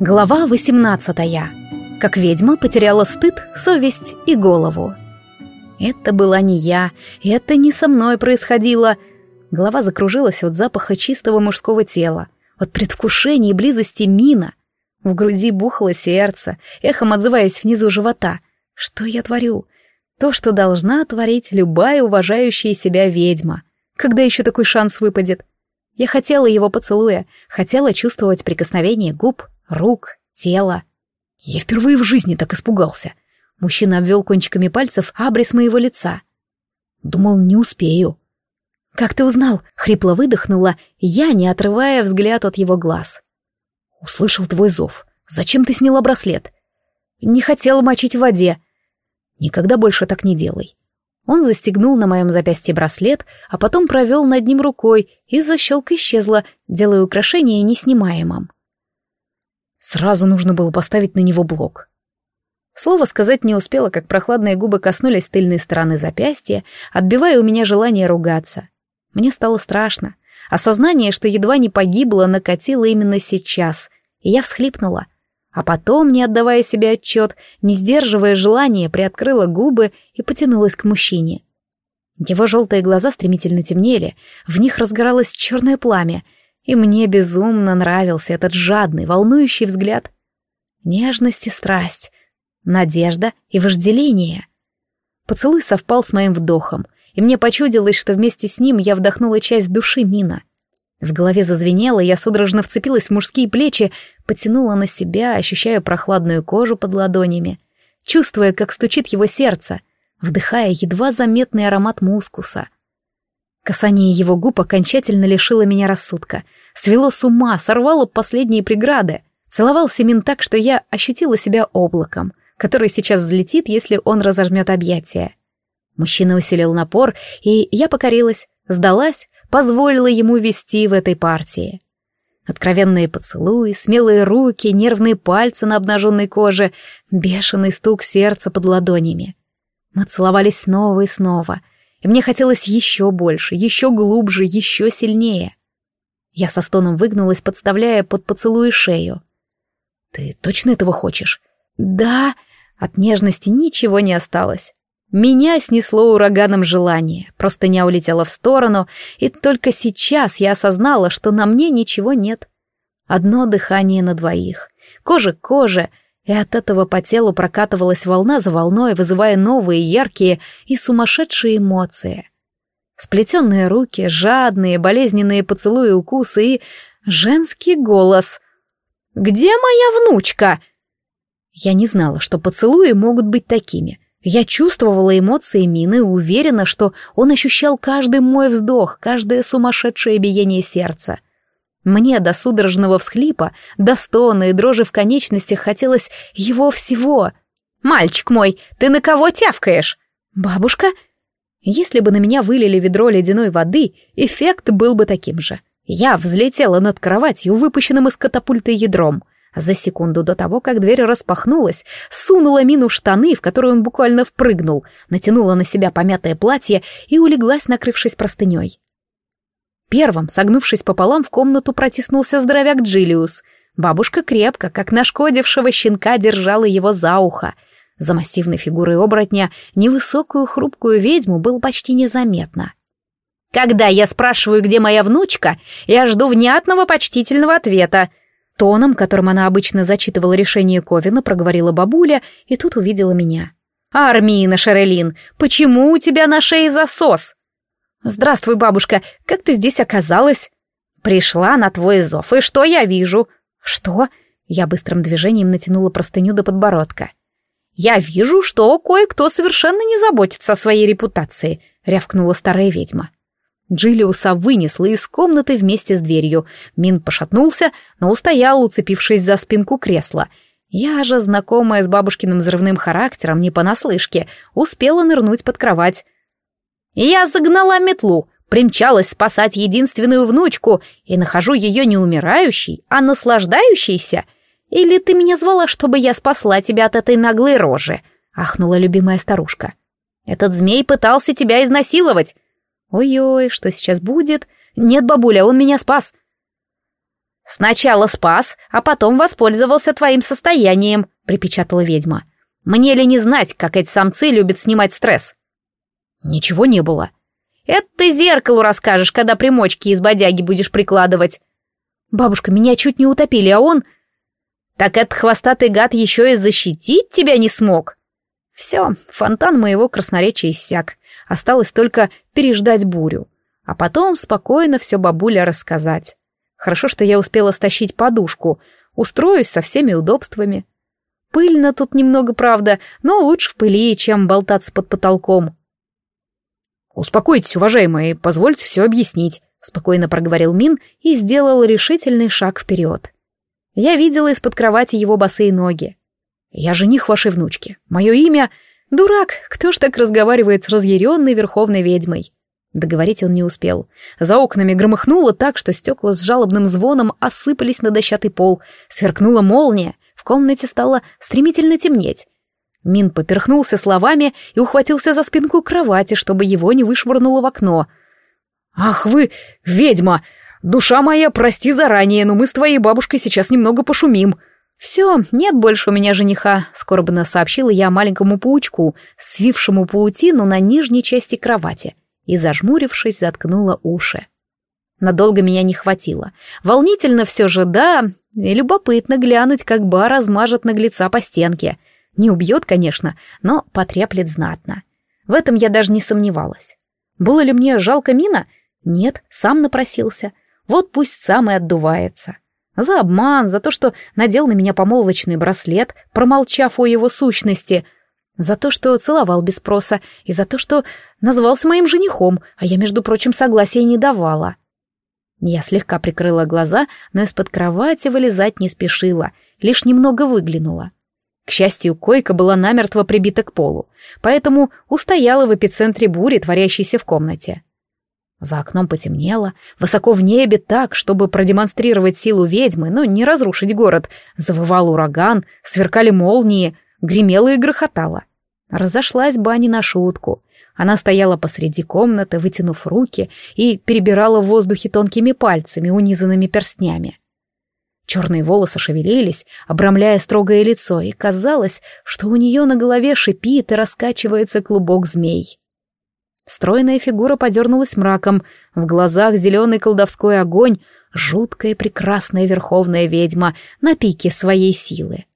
Глава 18. Как ведьма потеряла стыд, совесть и голову. Это была не я, это не со мной происходило. Голова закружилась от запаха чистого мужского тела, от предвкушения и близости мина. В груди бухло сердце, эхом отзываясь внизу живота. Что я творю? То, что должна творить любая уважающая себя ведьма. Когда еще такой шанс выпадет? Я хотела его поцелуя, хотела чувствовать прикосновение губ рук, тела. Я впервые в жизни так испугался. Мужчина обвел кончиками пальцев абрис моего лица. Думал, не успею. «Как ты узнал?» — хрипло выдохнула, я, не отрывая взгляд от его глаз. «Услышал твой зов. Зачем ты сняла браслет?» «Не хотела мочить в воде». «Никогда больше так не делай. Он застегнул на моем запястье браслет, а потом провел над ним рукой, и защелка исчезла, делая украшение неснимаемым. Сразу нужно было поставить на него блок. Слово сказать не успела, как прохладные губы коснулись тыльной стороны запястья, отбивая у меня желание ругаться. Мне стало страшно. Осознание, что едва не погибло, накатило именно сейчас, и я всхлипнула. А потом, не отдавая себе отчет, не сдерживая желания, приоткрыла губы и потянулась к мужчине. Его желтые глаза стремительно темнели, в них разгоралось черное пламя — и мне безумно нравился этот жадный, волнующий взгляд. Нежность и страсть, надежда и вожделение. Поцелуй совпал с моим вдохом, и мне почудилось, что вместе с ним я вдохнула часть души Мина. В голове зазвенело, я судорожно вцепилась в мужские плечи, потянула на себя, ощущая прохладную кожу под ладонями, чувствуя, как стучит его сердце, вдыхая едва заметный аромат мускуса — Касание его губ окончательно лишило меня рассудка свело с ума, сорвало последние преграды. Целовал Семин так, что я ощутила себя облаком, который сейчас взлетит, если он разожмет объятия. Мужчина усилил напор, и я покорилась, сдалась, позволила ему вести в этой партии. Откровенные поцелуи, смелые руки, нервные пальцы на обнаженной коже, бешеный стук сердца под ладонями. Мы целовались снова и снова, и мне хотелось еще больше, еще глубже, еще сильнее. Я со стоном выгнулась, подставляя под поцелуй шею. «Ты точно этого хочешь?» «Да!» От нежности ничего не осталось. Меня снесло ураганом желание, простыня улетела в сторону, и только сейчас я осознала, что на мне ничего нет. Одно дыхание на двоих, кожа к коже, и от этого по телу прокатывалась волна за волной, вызывая новые яркие и сумасшедшие эмоции сплетенные руки, жадные, болезненные поцелуи, укусы и женский голос. «Где моя внучка?» Я не знала, что поцелуи могут быть такими. Я чувствовала эмоции Мины и уверена, что он ощущал каждый мой вздох, каждое сумасшедшее биение сердца. Мне до судорожного всхлипа, до стона и дрожи в конечностях хотелось его всего. «Мальчик мой, ты на кого тявкаешь?» «Бабушка?» Если бы на меня вылили ведро ледяной воды, эффект был бы таким же. Я взлетела над кроватью, выпущенным из катапульты ядром. За секунду до того, как дверь распахнулась, сунула мину штаны, в которые он буквально впрыгнул, натянула на себя помятое платье и улеглась, накрывшись простыней. Первым, согнувшись пополам, в комнату протиснулся здоровяк Джилиус. Бабушка крепко, как нашкодившего щенка, держала его за ухо — за массивной фигурой оборотня невысокую хрупкую ведьму было почти незаметно. «Когда я спрашиваю, где моя внучка, я жду внятного почтительного ответа», Тоном, которым она обычно зачитывала решение Ковина, проговорила бабуля и тут увидела меня. «Армина Шерелин, почему у тебя на шее засос?» «Здравствуй, бабушка, как ты здесь оказалась?» «Пришла на твой зов, и что я вижу?» «Что?» Я быстрым движением натянула простыню до подбородка. Я вижу, что кое-кто совершенно не заботится о своей репутации», — рявкнула старая ведьма. Джиллиуса вынесла из комнаты вместе с дверью. Мин пошатнулся, но устоял, уцепившись за спинку кресла. Я же, знакомая с бабушкиным взрывным характером, не понаслышке, успела нырнуть под кровать. «Я загнала метлу», примчалась спасать единственную внучку и нахожу ее не умирающей, а наслаждающейся — или ты меня звала, чтобы я спасла тебя от этой наглой рожи?» — ахнула любимая старушка. «Этот змей пытался тебя изнасиловать!» «Ой-ой, что сейчас будет?» «Нет, бабуля, он меня спас!» «Сначала спас, а потом воспользовался твоим состоянием», — припечатала ведьма. «Мне ли не знать, как эти самцы любят снимать стресс?» «Ничего не было». «Это ты зеркалу расскажешь, когда примочки из бодяги будешь прикладывать». «Бабушка, меня чуть не утопили, а он...» Так этот хвостатый гад еще и защитить тебя не смог. Все, фонтан моего красноречия иссяк. Осталось только переждать бурю. А потом спокойно все бабуля рассказать. Хорошо, что я успела стащить подушку. Устроюсь со всеми удобствами. Пыльно тут немного, правда, но лучше в пыли, чем болтаться под потолком. «Успокойтесь, уважаемые, позвольте все объяснить», — спокойно проговорил Мин и сделал решительный шаг вперед. Я видела из-под кровати его босые ноги. «Я жених вашей внучки. Мое имя...» «Дурак! Кто ж так разговаривает с разъяренной верховной ведьмой?» Договорить он не успел. За окнами громыхнуло так, что стекла с жалобным звоном осыпались на дощатый пол. Сверкнула молния. В комнате стало стремительно темнеть. Мин поперхнулся словами и ухватился за спинку кровати, чтобы его не вышвырнуло в окно. «Ах вы, ведьма! «Душа моя, прости заранее, но мы с твоей бабушкой сейчас немного пошумим». «Все, нет больше у меня жениха», — скорбно сообщила я маленькому паучку, свившему паутину на нижней части кровати, и, зажмурившись, заткнула уши. Надолго меня не хватило. Волнительно все же, да, и любопытно глянуть, как Ба размажет наглеца по стенке. Не убьет, конечно, но потреплет знатно. В этом я даже не сомневалась. Было ли мне жалко Мина? Нет, сам напросился. Вот пусть сам и отдувается. За обман, за то, что надел на меня помолвочный браслет, промолчав о его сущности, за то, что целовал без спроса, и за то, что назвался моим женихом, а я, между прочим, согласия не давала. Я слегка прикрыла глаза, но из-под кровати вылезать не спешила, лишь немного выглянула. К счастью, койка была намертво прибита к полу, поэтому устояла в эпицентре бури, творящейся в комнате. За окном потемнело, высоко в небе так, чтобы продемонстрировать силу ведьмы, но не разрушить город. Завывал ураган, сверкали молнии, гремело и грохотало. Разошлась Бани на шутку. Она стояла посреди комнаты, вытянув руки, и перебирала в воздухе тонкими пальцами, унизанными перстнями. Черные волосы шевелились, обрамляя строгое лицо, и казалось, что у нее на голове шипит и раскачивается клубок змей. Стройная фигура подернулась мраком. В глазах зеленый колдовской огонь, жуткая прекрасная верховная ведьма на пике своей силы.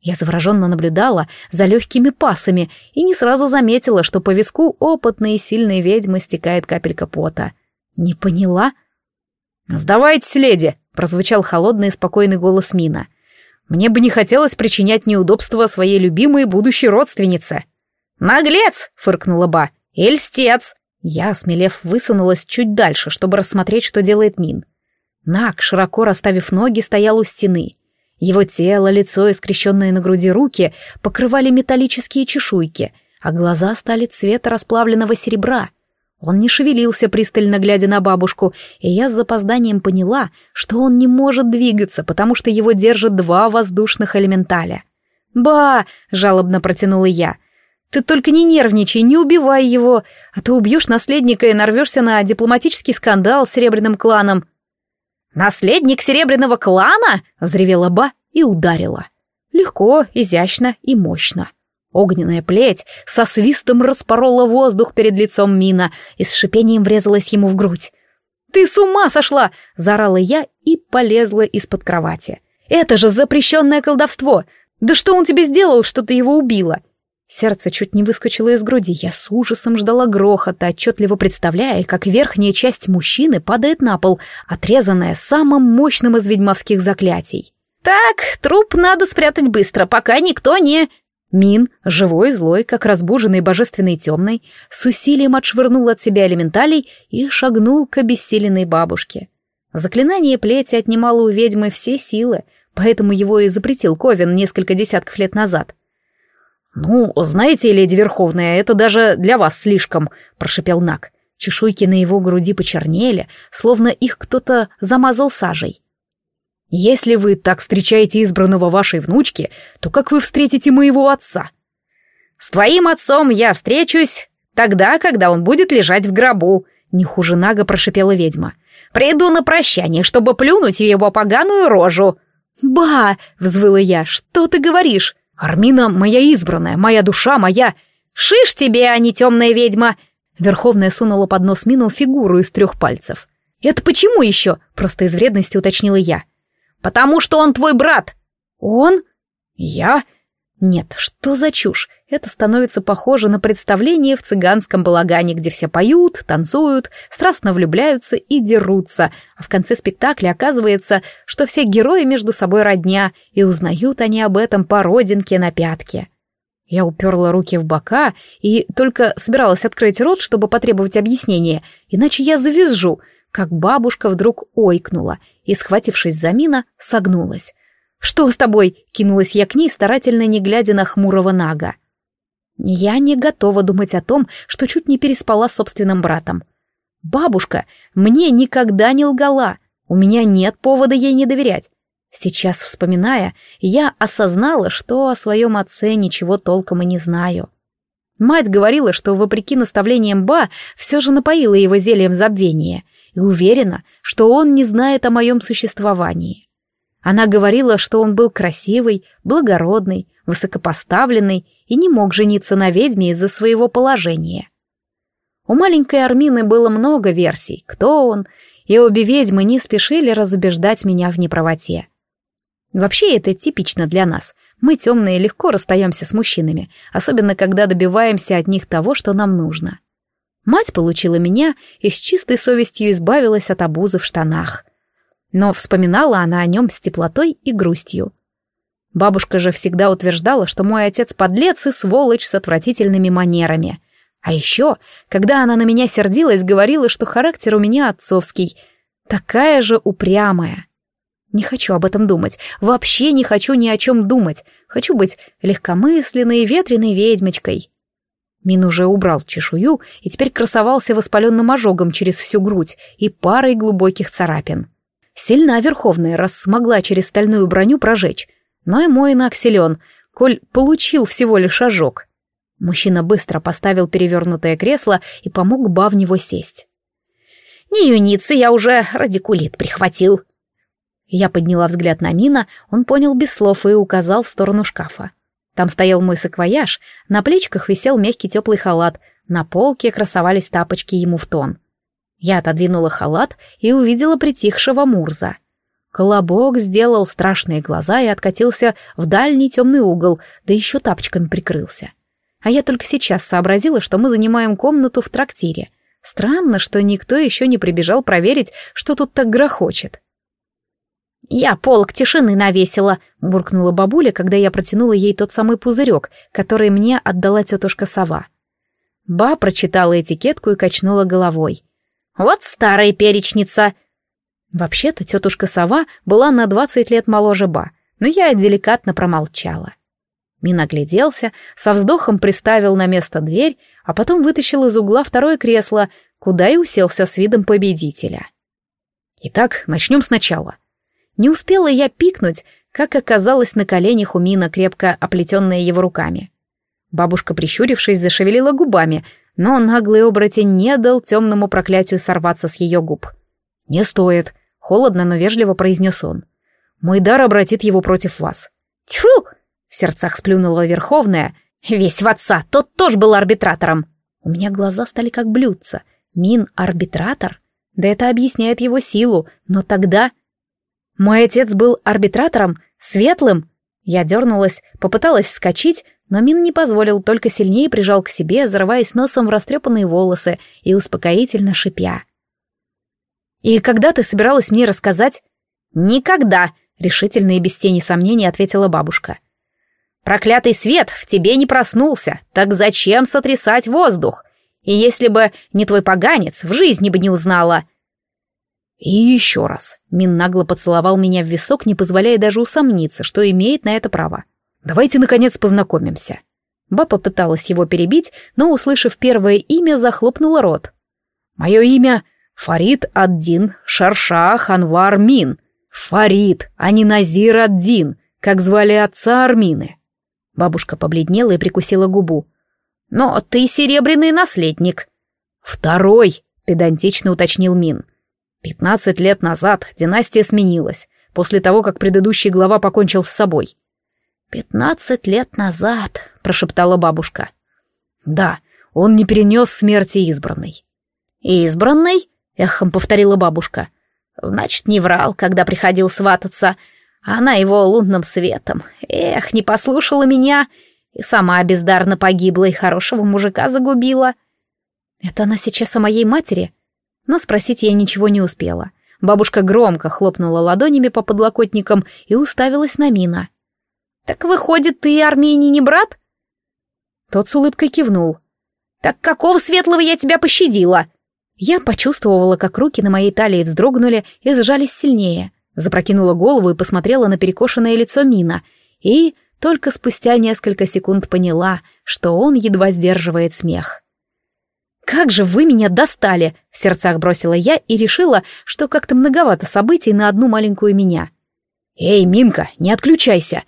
Я завороженно наблюдала за легкими пасами и не сразу заметила, что по виску опытной и сильной ведьмы стекает капелька пота. Не поняла? «Сдавайтесь, леди!» — прозвучал холодный и спокойный голос Мина. «Мне бы не хотелось причинять неудобства своей любимой будущей родственнице». «Наглец!» — фыркнула Ба. Эльстец! Я, смелев, высунулась чуть дальше, чтобы рассмотреть, что делает Мин. Нак, широко расставив ноги, стоял у стены. Его тело, лицо и скрещенные на груди руки покрывали металлические чешуйки, а глаза стали цвета расплавленного серебра. Он не шевелился, пристально глядя на бабушку, и я с запозданием поняла, что он не может двигаться, потому что его держат два воздушных элементаля. «Ба!» — жалобно протянула я. Ты только не нервничай, не убивай его, а то убьешь наследника и нарвешься на дипломатический скандал с Серебряным кланом». «Наследник Серебряного клана?» — взревела Ба и ударила. Легко, изящно и мощно. Огненная плеть со свистом распорола воздух перед лицом Мина и с шипением врезалась ему в грудь. «Ты с ума сошла!» — заорала я и полезла из-под кровати. «Это же запрещенное колдовство! Да что он тебе сделал, что ты его убила? Сердце чуть не выскочило из груди. Я с ужасом ждала грохота, отчетливо представляя, как верхняя часть мужчины падает на пол, отрезанная самым мощным из ведьмовских заклятий. «Так, труп надо спрятать быстро, пока никто не...» Мин, живой и злой, как разбуженный божественный темный, с усилием отшвырнул от себя элементалей и шагнул к обессиленной бабушке. Заклинание плети отнимало у ведьмы все силы, поэтому его и запретил Ковен несколько десятков лет назад. «Ну, знаете, леди Верховная, это даже для вас слишком», — прошипел Нак. Чешуйки на его груди почернели, словно их кто-то замазал сажей. «Если вы так встречаете избранного вашей внучки, то как вы встретите моего отца?» «С твоим отцом я встречусь тогда, когда он будет лежать в гробу», — не хуже Нага прошипела ведьма. «Приду на прощание, чтобы плюнуть в его поганую рожу». «Ба!» — взвыла я. «Что ты говоришь?» Армина моя избранная, моя душа моя! Шиш тебе, а не темная ведьма!» Верховная сунула под нос Мину фигуру из трех пальцев. «Это почему еще?» — просто из вредности уточнила я. «Потому что он твой брат!» «Он?» «Я?» «Нет, что за чушь? это становится похоже на представление в цыганском балагане, где все поют, танцуют, страстно влюбляются и дерутся, а в конце спектакля оказывается, что все герои между собой родня, и узнают они об этом по родинке на пятке. Я уперла руки в бока и только собиралась открыть рот, чтобы потребовать объяснения, иначе я завизжу, как бабушка вдруг ойкнула и, схватившись за мина, согнулась. «Что с тобой?» — кинулась я к ней, старательно не глядя на хмурого Нага. Я не готова думать о том, что чуть не переспала с собственным братом. Бабушка мне никогда не лгала. У меня нет повода ей не доверять. Сейчас, вспоминая, я осознала, что о своем отце ничего толком и не знаю. Мать говорила, что, вопреки наставлениям Ба, все же напоила его зельем забвения и уверена, что он не знает о моем существовании. Она говорила, что он был красивый, благородный, высокопоставленный и не мог жениться на ведьме из-за своего положения. У маленькой Армины было много версий, кто он, и обе ведьмы не спешили разубеждать меня в неправоте. Вообще это типично для нас. Мы темные легко расстаемся с мужчинами, особенно когда добиваемся от них того, что нам нужно. Мать получила меня и с чистой совестью избавилась от обузы в штанах. Но вспоминала она о нем с теплотой и грустью. Бабушка же всегда утверждала, что мой отец подлец и сволочь с отвратительными манерами. А еще, когда она на меня сердилась, говорила, что характер у меня отцовский. Такая же упрямая. Не хочу об этом думать. Вообще не хочу ни о чем думать. Хочу быть легкомысленной, ветреной ведьмочкой. Мин уже убрал чешую и теперь красовался воспаленным ожогом через всю грудь и парой глубоких царапин. Сильна Верховная, раз смогла через стальную броню прожечь. Но и мой Моинак силен, коль получил всего лишь ожог. Мужчина быстро поставил перевернутое кресло и помог Ба в него сесть. «Не юницы, я уже радикулит прихватил». Я подняла взгляд на Мина, он понял без слов и указал в сторону шкафа. Там стоял мой саквояж, на плечках висел мягкий теплый халат, на полке красовались тапочки ему в тон. Я отодвинула халат и увидела притихшего Мурза. Колобок сделал страшные глаза и откатился в дальний темный угол, да еще тапочками прикрылся. А я только сейчас сообразила, что мы занимаем комнату в трактире. Странно, что никто еще не прибежал проверить, что тут так грохочет. «Я полк тишины навесила», — буркнула бабуля, когда я протянула ей тот самый пузырек, который мне отдала тетушка Сова. Ба прочитала этикетку и качнула головой. «Вот старая перечница», Вообще-то тетушка Сова была на 20 лет моложе Ба, но я деликатно промолчала. Мин огляделся, со вздохом приставил на место дверь, а потом вытащил из угла второе кресло, куда и уселся с видом победителя. Итак, начнем сначала. Не успела я пикнуть, как оказалась на коленях у Мина, крепко оплетенная его руками. Бабушка, прищурившись, зашевелила губами, но наглый оборотень не дал темному проклятию сорваться с ее губ. «Не стоит», Холодно, но вежливо произнес он. «Мой дар обратит его против вас». «Тьфу!» — в сердцах сплюнула Верховная. «Весь в отца, тот тоже был арбитратором». У меня глаза стали как блюдца. Мин — арбитратор? Да это объясняет его силу, но тогда... Мой отец был арбитратором, светлым. Я дернулась, попыталась вскочить, но Мин не позволил, только сильнее прижал к себе, зарываясь носом в растрепанные волосы и успокоительно шипя. «И когда ты собиралась мне рассказать?» «Никогда!» — решительно и без тени сомнений ответила бабушка. «Проклятый свет в тебе не проснулся, так зачем сотрясать воздух? И если бы не твой поганец, в жизни бы не узнала!» «И еще раз!» — Мин нагло поцеловал меня в висок, не позволяя даже усомниться, что имеет на это право. «Давайте, наконец, познакомимся!» Баба пыталась его перебить, но, услышав первое имя, захлопнула рот. «Мое имя Фарид Аддин, Шарша Ханвар Мин, Фарид, а не Назир Аддин, как звали отца Армины. Бабушка побледнела и прикусила губу. «Но ты серебряный наследник». «Второй», — педантично уточнил Мин. «Пятнадцать лет назад династия сменилась, после того, как предыдущий глава покончил с собой». «Пятнадцать лет назад», — прошептала бабушка. «Да, он не перенес смерти избранной». «Избранной?» эхом повторила бабушка. Значит, не врал, когда приходил свататься. Она его лунным светом. Эх, не послушала меня и сама бездарно погибла и хорошего мужика загубила. Это она сейчас о моей матери? Но спросить я ничего не успела. Бабушка громко хлопнула ладонями по подлокотникам и уставилась на Мина. «Так выходит, ты Армении не брат?» Тот с улыбкой кивнул. «Так какого светлого я тебя пощадила?» Я почувствовала, как руки на моей талии вздрогнули и сжались сильнее. Запрокинула голову и посмотрела на перекошенное лицо Мина. И только спустя несколько секунд поняла, что он едва сдерживает смех. «Как же вы меня достали!» — в сердцах бросила я и решила, что как-то многовато событий на одну маленькую меня. «Эй, Минка, не отключайся!»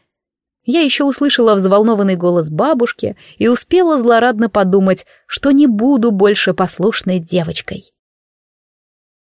Я еще услышала взволнованный голос бабушки и успела злорадно подумать, что не буду больше послушной девочкой.